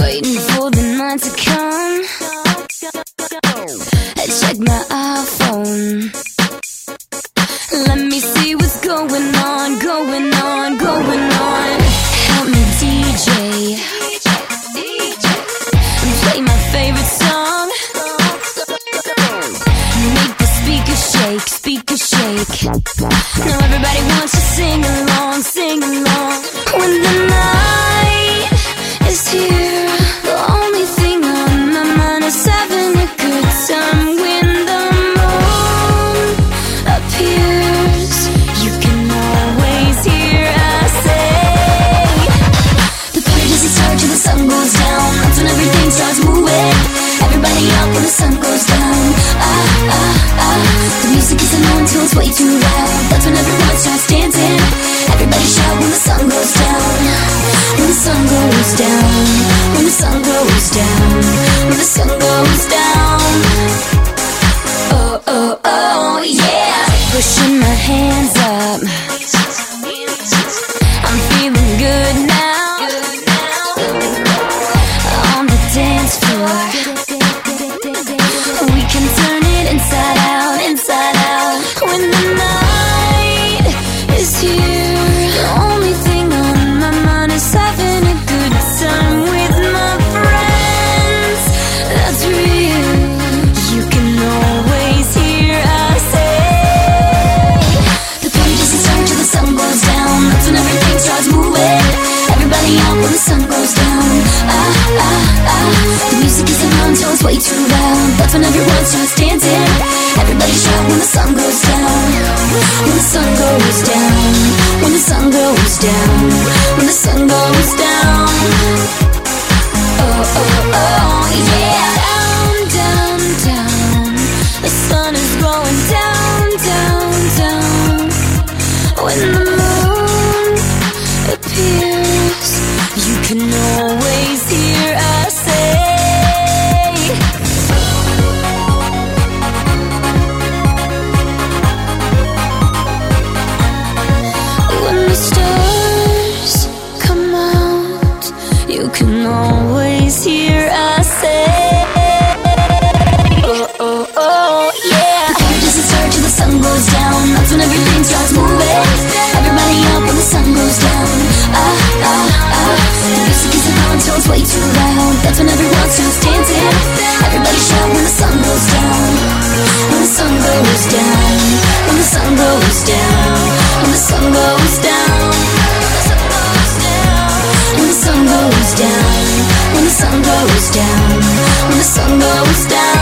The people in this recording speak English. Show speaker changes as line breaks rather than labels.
waiting for the night to come. I check my iPhone. Let me see what's going on, going on, going on. Help me, DJ. Play my favorite song. Make the speaker shake, speaker shake. Now everybody wants to sing along, sing along. When the night goes down. Ah, ah, ah. The music isn't on till it's way too loud. That's when everyone starts dancing. Everybody shout when the sun goes down. When the sun goes down. When the sun goes down. When the sun goes down. Oh, oh, oh, yeah. Can always hear us say. Oh, oh, oh, yeah. The the sun goes down. That's when everything starts moving. Everybody up when the sun goes down. Ah, ah, ah. The music till it's way too loud. That's when everyone starts dancing. Everybody shout when the sun goes down. When the sun goes down. When the sun goes down. When the sun goes down. The sun goes down.